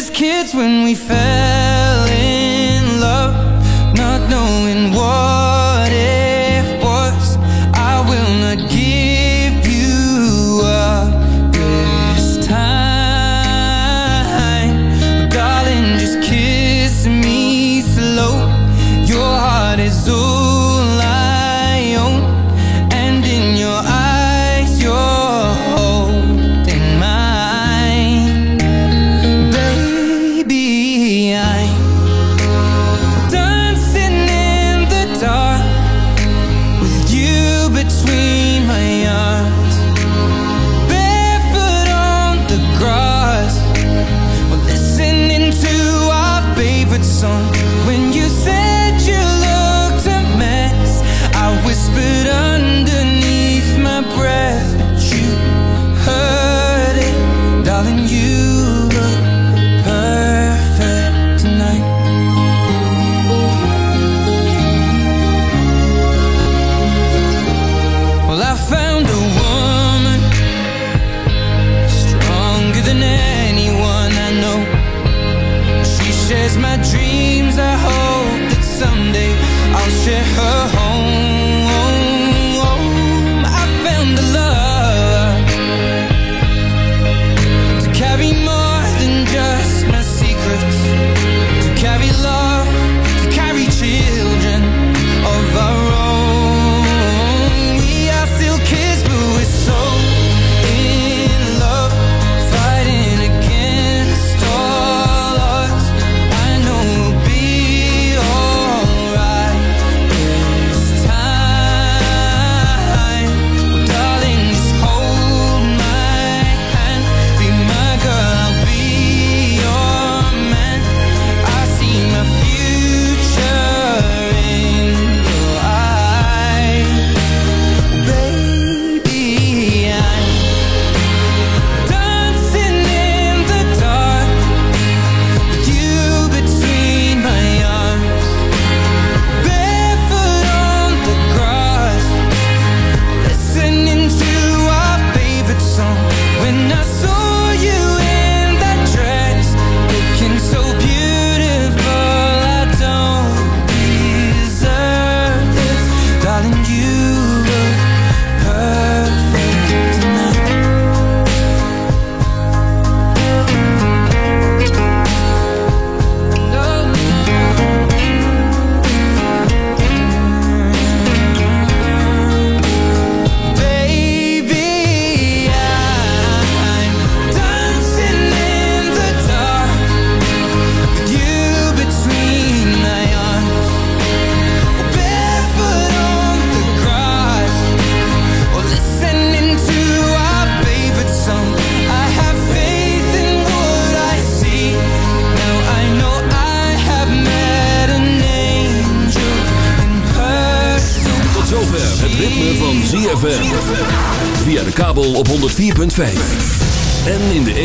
Just kids when we fell in love, not knowing what